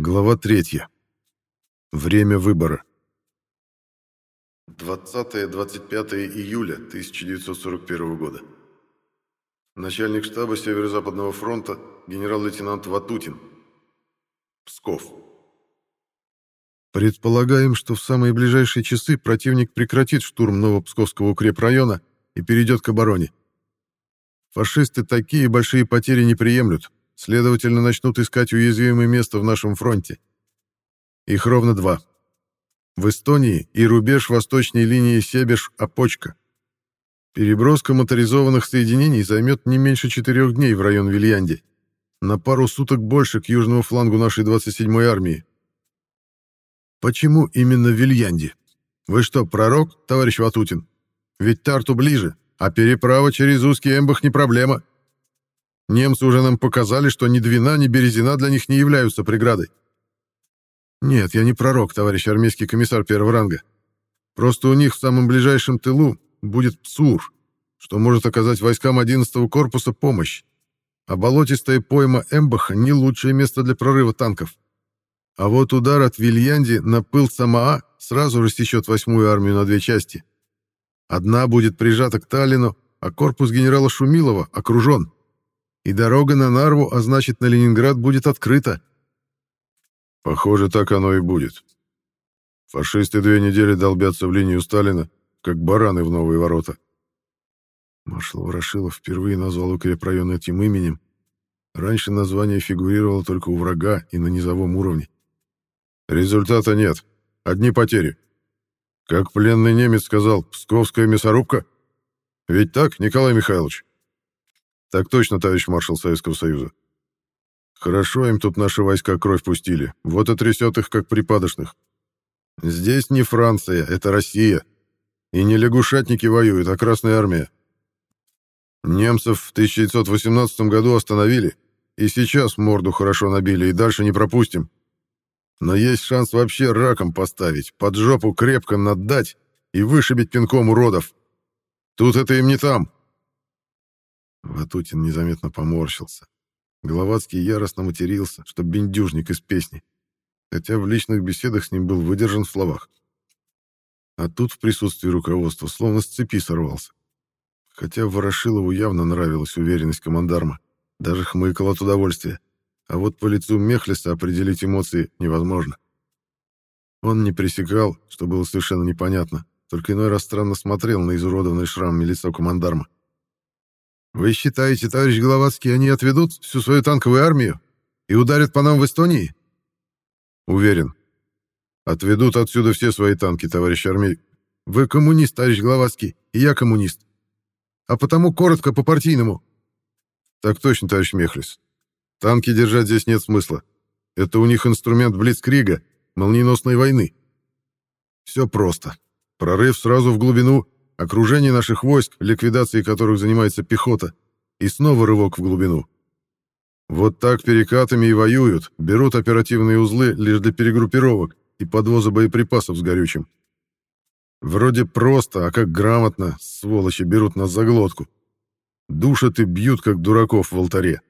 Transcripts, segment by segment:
Глава третья. Время выбора. 20-25 июля 1941 года. Начальник штаба Северо-Западного фронта генерал-лейтенант Ватутин. Псков. Предполагаем, что в самые ближайшие часы противник прекратит штурм Новопсковского укрепрайона и перейдет к обороне. Фашисты такие большие потери не приемлют, следовательно, начнут искать уязвимое место в нашем фронте. Их ровно два. В Эстонии и рубеж восточной линии Себеж-Опочка. Переброска моторизованных соединений займет не меньше четырех дней в район Вильянди, на пару суток больше к южному флангу нашей 27-й армии. Почему именно Вильянди? Вы что, пророк, товарищ Ватутин? Ведь Тарту ближе, а переправа через узкий Эмбах не проблема. Немцы уже нам показали, что ни Двина, ни Березина для них не являются преградой. Нет, я не пророк, товарищ армейский комиссар первого ранга. Просто у них в самом ближайшем тылу будет ПСУР, что может оказать войскам 11-го корпуса помощь. А болотистая пойма Эмбаха — не лучшее место для прорыва танков. А вот удар от Вильянди на пыл Самаа сразу рассечет восьмую армию на две части. Одна будет прижата к Таллину, а корпус генерала Шумилова окружен. И дорога на Нарву, а значит на Ленинград, будет открыта. Похоже, так оно и будет. Фашисты две недели долбятся в линию Сталина, как бараны в новые ворота. Маршал Ворошилов впервые назвал укрепрайон этим именем. Раньше название фигурировало только у врага и на низовом уровне. Результата нет. Одни потери. Как пленный немец сказал, псковская мясорубка? Ведь так, Николай Михайлович? Так точно, товарищ маршал Советского Союза. Хорошо им тут наши войска кровь пустили. Вот и трясет их, как припадочных. Здесь не Франция, это Россия. И не лягушатники воюют, а Красная Армия. Немцев в 1918 году остановили, и сейчас морду хорошо набили, и дальше не пропустим. Но есть шанс вообще раком поставить, под жопу крепко наддать и вышибить пинком уродов. Тут это им не там. Ватутин незаметно поморщился. Головацкий яростно матерился, что бендюжник из песни, хотя в личных беседах с ним был выдержан в словах. А тут в присутствии руководства словно с цепи сорвался. Хотя Ворошилову явно нравилась уверенность командарма, даже хмыкал от удовольствия. А вот по лицу Мехлиса определить эмоции невозможно. Он не пресекал, что было совершенно непонятно, только иной раз странно смотрел на изуродованный шрамами лицо командарма. «Вы считаете, товарищ Головацкий, они отведут всю свою танковую армию и ударят по нам в Эстонии?» «Уверен. Отведут отсюда все свои танки, товарищ армей. Вы коммунист, товарищ Головацкий, и я коммунист. А потому коротко по-партийному». «Так точно, товарищ Мехлис. Танки держать здесь нет смысла. Это у них инструмент Блицкрига, молниеносной войны. Все просто. Прорыв сразу в глубину, окружение наших войск, ликвидацией которых занимается пехота, и снова рывок в глубину. Вот так перекатами и воюют, берут оперативные узлы лишь для перегруппировок и подвоза боеприпасов с горючим. Вроде просто, а как грамотно, сволочи берут нас за глотку. Душат и бьют, как дураков в алтаре.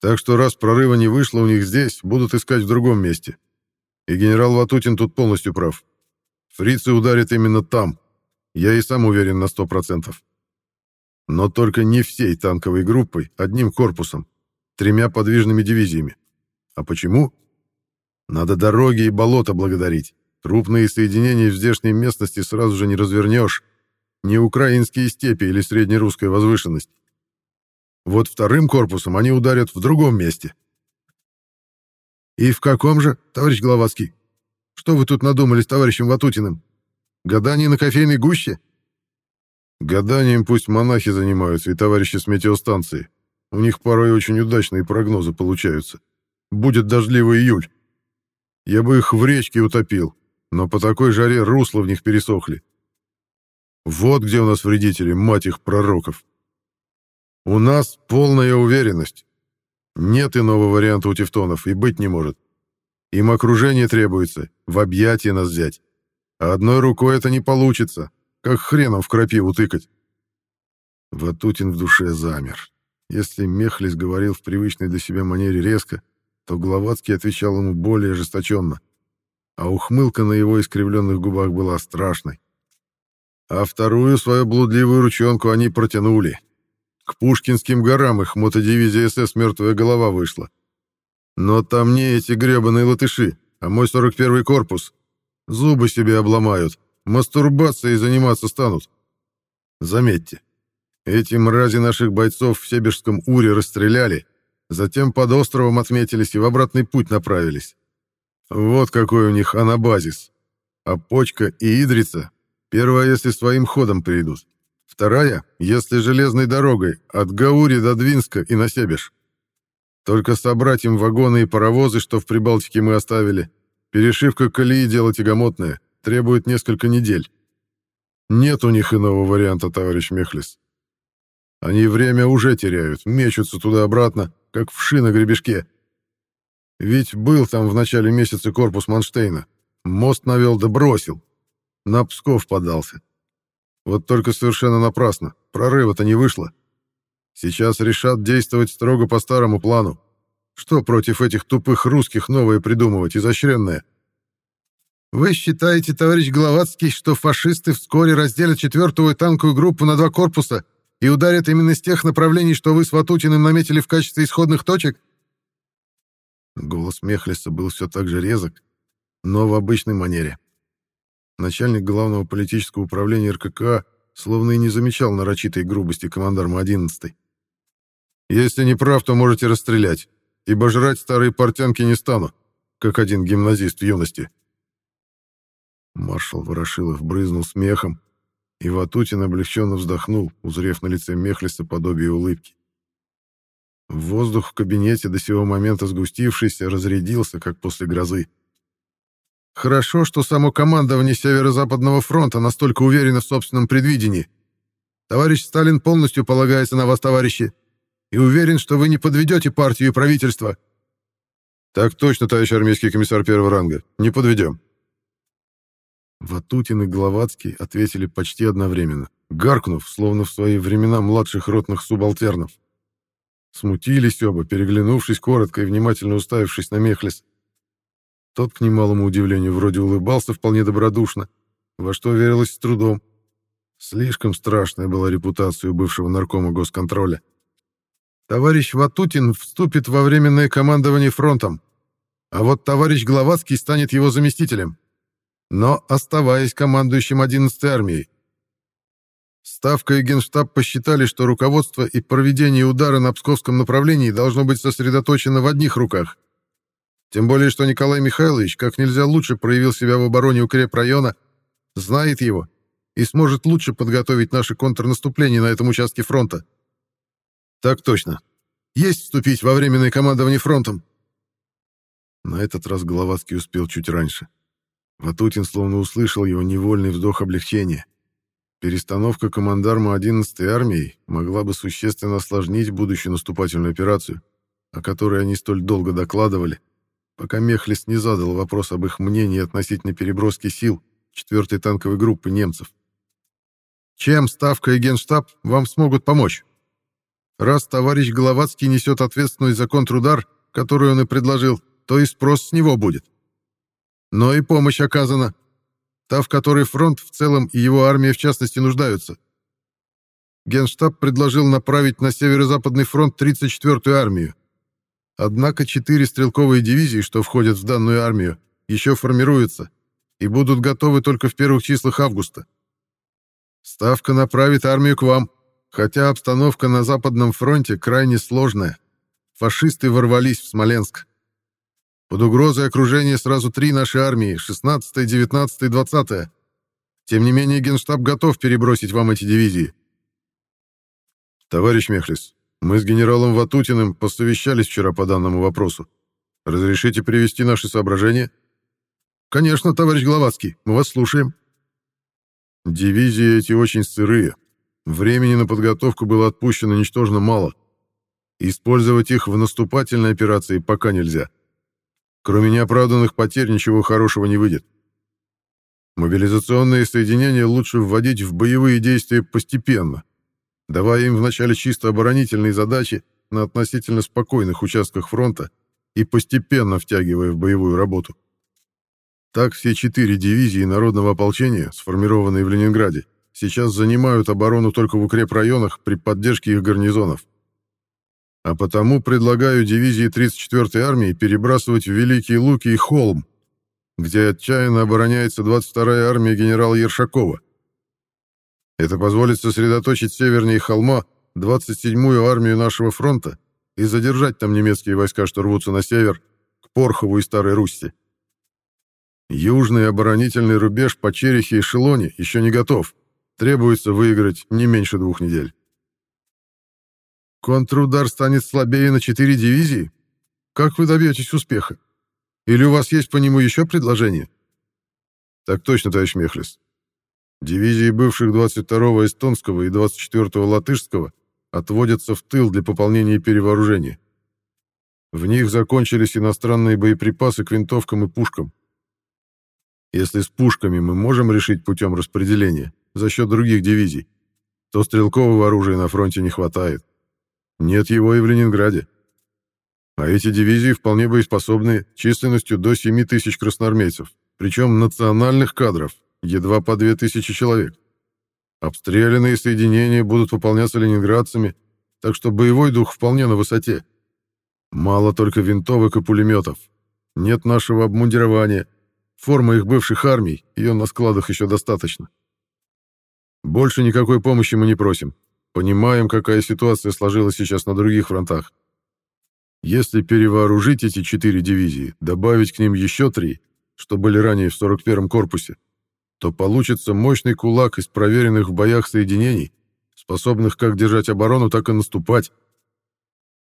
Так что раз прорыва не вышло у них здесь, будут искать в другом месте. И генерал Ватутин тут полностью прав. Фрицы ударят именно там. Я и сам уверен на сто процентов. Но только не всей танковой группой, одним корпусом, тремя подвижными дивизиями. А почему? Надо дороги и болота благодарить. Крупные соединения в здешней местности сразу же не развернешь. Не украинские степи или среднерусская возвышенность. Вот вторым корпусом они ударят в другом месте. И в каком же, товарищ Головацкий? Что вы тут надумали с товарищем Ватутиным? Гадание на кофейной гуще? Гаданием пусть монахи занимаются и товарищи с метеостанции. У них порой очень удачные прогнозы получаются. Будет дождливый июль. Я бы их в речке утопил, но по такой жаре русла в них пересохли. Вот где у нас вредители, мать их пророков. У нас полная уверенность. Нет иного варианта у тевтонов и быть не может. Им окружение требуется, в объятия нас взять. А одной рукой это не получится, как хреном в крапиву тыкать. Ватутин в душе замер. Если Мехлис говорил в привычной для себя манере резко, то Гловацкий отвечал ему более ожесточенно, а ухмылка на его искривленных губах была страшной. А вторую свою блудливую ручонку они протянули. К Пушкинским горам их мотодивизия СС «Мертвая голова» вышла. Но там не эти гребаные латыши, а мой 41-й корпус. Зубы себе обломают, мастурбацией заниматься станут. Заметьте, эти мрази наших бойцов в Себежском Уре расстреляли, затем под островом отметились и в обратный путь направились. Вот какой у них анабазис. А почка и идрица — первая, если своим ходом придут. Вторая, если железной дорогой, от Гаури до Двинска и на Себеж. Только собрать им вагоны и паровозы, что в Прибалтике мы оставили. Перешивка колеи — дело тягомотное, требует несколько недель. Нет у них иного варианта, товарищ Мехлис. Они время уже теряют, мечутся туда-обратно, как вши на гребешке. Ведь был там в начале месяца корпус Манштейна. Мост навел да бросил. На Псков подался. Вот только совершенно напрасно. Прорыва-то не вышло. Сейчас решат действовать строго по старому плану. Что против этих тупых русских новое придумывать, изощренное? Вы считаете, товарищ Гловацкий, что фашисты вскоре разделят четвертую танковую группу на два корпуса и ударят именно с тех направлений, что вы с Ватутиным наметили в качестве исходных точек? Голос Мехлиса был все так же резок, но в обычной манере. Начальник главного политического управления РКК словно и не замечал нарочитой грубости командарма 11-й. «Если не прав, то можете расстрелять, ибо жрать старые портянки не стану, как один гимназист в юности». Маршал Ворошилов брызнул смехом, и Ватутин облегченно вздохнул, узрев на лице Мехлиса подобие улыбки. Воздух в кабинете, до сего момента сгустившийся, разрядился, как после грозы. Хорошо, что само командование Северо-Западного фронта настолько уверено в собственном предвидении. Товарищ Сталин полностью полагается на вас, товарищи, и уверен, что вы не подведете партию и правительство. Так точно, товарищ армейский комиссар первого ранга. Не подведем. Ватутин и Гловацкий ответили почти одновременно, гаркнув, словно в свои времена младших ротных субалтернов. Смутились оба, переглянувшись коротко и внимательно уставившись на Мехлис. Тот, к немалому удивлению, вроде улыбался вполне добродушно, во что верилось с трудом. Слишком страшная была репутация у бывшего наркома госконтроля. Товарищ Ватутин вступит во временное командование фронтом, а вот товарищ Гловацкий станет его заместителем, но оставаясь командующим 11-й армией. Ставка и Генштаб посчитали, что руководство и проведение удара на Псковском направлении должно быть сосредоточено в одних руках. Тем более, что Николай Михайлович как нельзя лучше проявил себя в обороне укрепрайона, знает его и сможет лучше подготовить наше контрнаступление на этом участке фронта. Так точно. Есть вступить во временное командование фронтом. На этот раз Головацкий успел чуть раньше. Ватутин словно услышал его невольный вздох облегчения. Перестановка командарма 11-й армии могла бы существенно осложнить будущую наступательную операцию, о которой они столь долго докладывали, пока Мехлис не задал вопрос об их мнении относительно переброски сил 4-й танковой группы немцев. Чем Ставка и Генштаб вам смогут помочь? Раз товарищ Головацкий несет ответственность за контрудар, который он и предложил, то и спрос с него будет. Но и помощь оказана та, в которой фронт в целом и его армия в частности нуждаются. Генштаб предложил направить на северо-западный фронт 34-ю армию. Однако четыре стрелковые дивизии, что входят в данную армию, еще формируются и будут готовы только в первых числах августа. Ставка направит армию к вам, хотя обстановка на Западном фронте крайне сложная. Фашисты ворвались в Смоленск. Под угрозой окружения сразу три наши армии, 16-я, 19-я и 20-я. Тем не менее, Генштаб готов перебросить вам эти дивизии. Товарищ Мехлис, мы с генералом Ватутиным посовещались вчера по данному вопросу. Разрешите привести наши соображения? Конечно, товарищ Гловацкий, мы вас слушаем. Дивизии эти очень сырые. Времени на подготовку было отпущено ничтожно мало. Использовать их в наступательной операции пока нельзя. Кроме неоправданных потерь ничего хорошего не выйдет. Мобилизационные соединения лучше вводить в боевые действия постепенно, давая им вначале чисто оборонительные задачи на относительно спокойных участках фронта и постепенно втягивая в боевую работу. Так все четыре дивизии народного ополчения, сформированные в Ленинграде, сейчас занимают оборону только в укрепрайонах при поддержке их гарнизонов. А потому предлагаю дивизии 34-й армии перебрасывать в Великие Луки и Холм, где отчаянно обороняется 22-я армия генерала Ершакова. Это позволит сосредоточить севернее холма 27-ю армию нашего фронта и задержать там немецкие войска, что рвутся на север, к Порхову и Старой Русси. Южный оборонительный рубеж по Черехе и Шелоне еще не готов. Требуется выиграть не меньше двух недель. Контрудар станет слабее на четыре дивизии? Как вы добьетесь успеха? Или у вас есть по нему еще предложение? Так точно, товарищ Мехлис. Дивизии бывших 22-го эстонского и 24-го латышского отводятся в тыл для пополнения и перевооружения. В них закончились иностранные боеприпасы к винтовкам и пушкам. Если с пушками мы можем решить путем распределения за счет других дивизий, то стрелкового оружия на фронте не хватает. Нет его и в Ленинграде. А эти дивизии вполне боеспособны численностью до 7 тысяч красноармейцев, причем национальных кадров, едва по 2 тысячи человек. Обстрелянные соединения будут выполняться ленинградцами, так что боевой дух вполне на высоте. Мало только винтовок и пулеметов. Нет нашего обмундирования. Форма их бывших армий, ее на складах еще достаточно. Больше никакой помощи мы не просим. Понимаем, какая ситуация сложилась сейчас на других фронтах. Если перевооружить эти четыре дивизии, добавить к ним еще три, что были ранее в 41-м корпусе, то получится мощный кулак из проверенных в боях соединений, способных как держать оборону, так и наступать.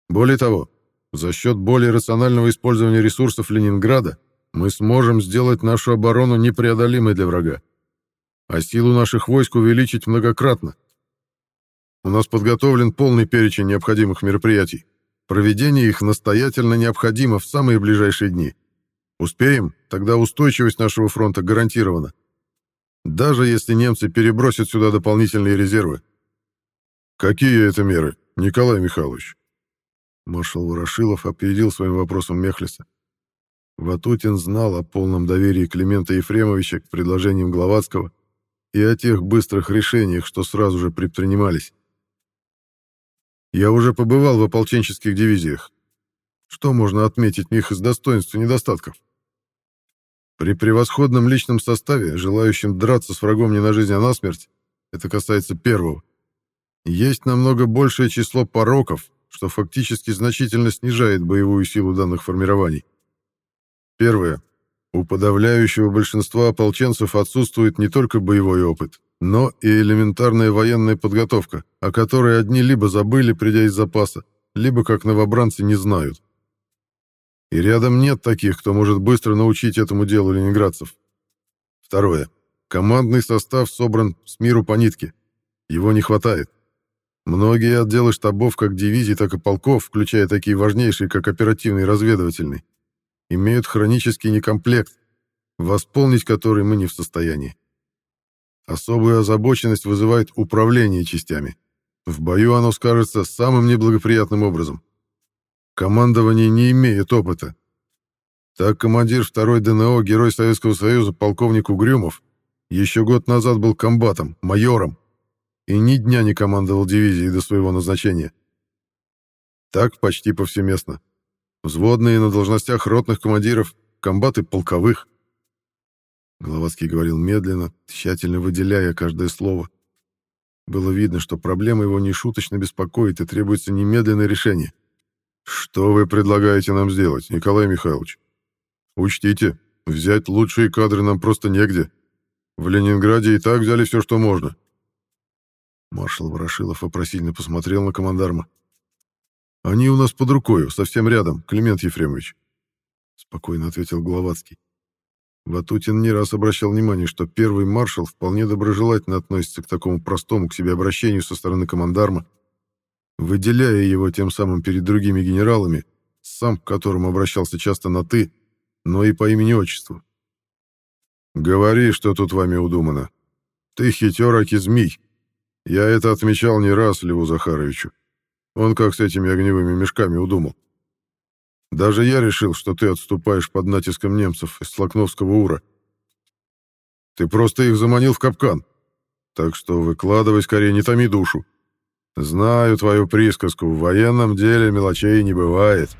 Более того, за счет более рационального использования ресурсов Ленинграда мы сможем сделать нашу оборону непреодолимой для врага, а силу наших войск увеличить многократно. У нас подготовлен полный перечень необходимых мероприятий. Проведение их настоятельно необходимо в самые ближайшие дни. Успеем, тогда устойчивость нашего фронта гарантирована. Даже если немцы перебросят сюда дополнительные резервы. Какие это меры, Николай Михайлович? Маршал Ворошилов опередил своим вопросом Мехлиса. Ватутин знал о полном доверии Климента Ефремовича к предложениям Гловацкого и о тех быстрых решениях, что сразу же предпринимались. Я уже побывал в ополченческих дивизиях. Что можно отметить в них из достоинств и недостатков? При превосходном личном составе, желающем драться с врагом не на жизнь, а на смерть, это касается первого, есть намного большее число пороков, что фактически значительно снижает боевую силу данных формирований. Первое. У подавляющего большинства ополченцев отсутствует не только боевой опыт, но и элементарная военная подготовка, о которой одни либо забыли, придя из запаса, либо, как новобранцы, не знают. И рядом нет таких, кто может быстро научить этому делу ленинградцев. Второе. Командный состав собран с миру по нитке. Его не хватает. Многие отделы штабов как дивизий, так и полков, включая такие важнейшие, как оперативный и разведывательный, имеют хронический некомплект, восполнить который мы не в состоянии. Особую озабоченность вызывает управление частями. В бою оно скажется самым неблагоприятным образом. Командование не имеет опыта. Так командир 2-й ДНО, герой Советского Союза, полковник Угрюмов, еще год назад был комбатом, майором, и ни дня не командовал дивизией до своего назначения. Так почти повсеместно. Взводные на должностях ротных командиров, комбаты полковых. Головацкий говорил медленно, тщательно выделяя каждое слово. Было видно, что проблема его нешуточно беспокоит и требуется немедленное решение. «Что вы предлагаете нам сделать, Николай Михайлович? Учтите, взять лучшие кадры нам просто негде. В Ленинграде и так взяли все, что можно». Маршал Ворошилов вопросительно посмотрел на командарма. «Они у нас под рукой, совсем рядом, Климент Ефремович», — спокойно ответил Головацкий. Ватутин не раз обращал внимание, что первый маршал вполне доброжелательно относится к такому простому к себе обращению со стороны командарма, выделяя его тем самым перед другими генералами, сам к которым обращался часто на «ты», но и по имени-отчеству. «Говори, что тут вами удумано. Ты хитер, аки змей. Я это отмечал не раз Льву Захаровичу. Он как с этими огневыми мешками удумал. Даже я решил, что ты отступаешь под натиском немцев из Слокновского Ура. Ты просто их заманил в капкан. Так что выкладывай скорее, не томи душу. Знаю твою присказку, в военном деле мелочей не бывает.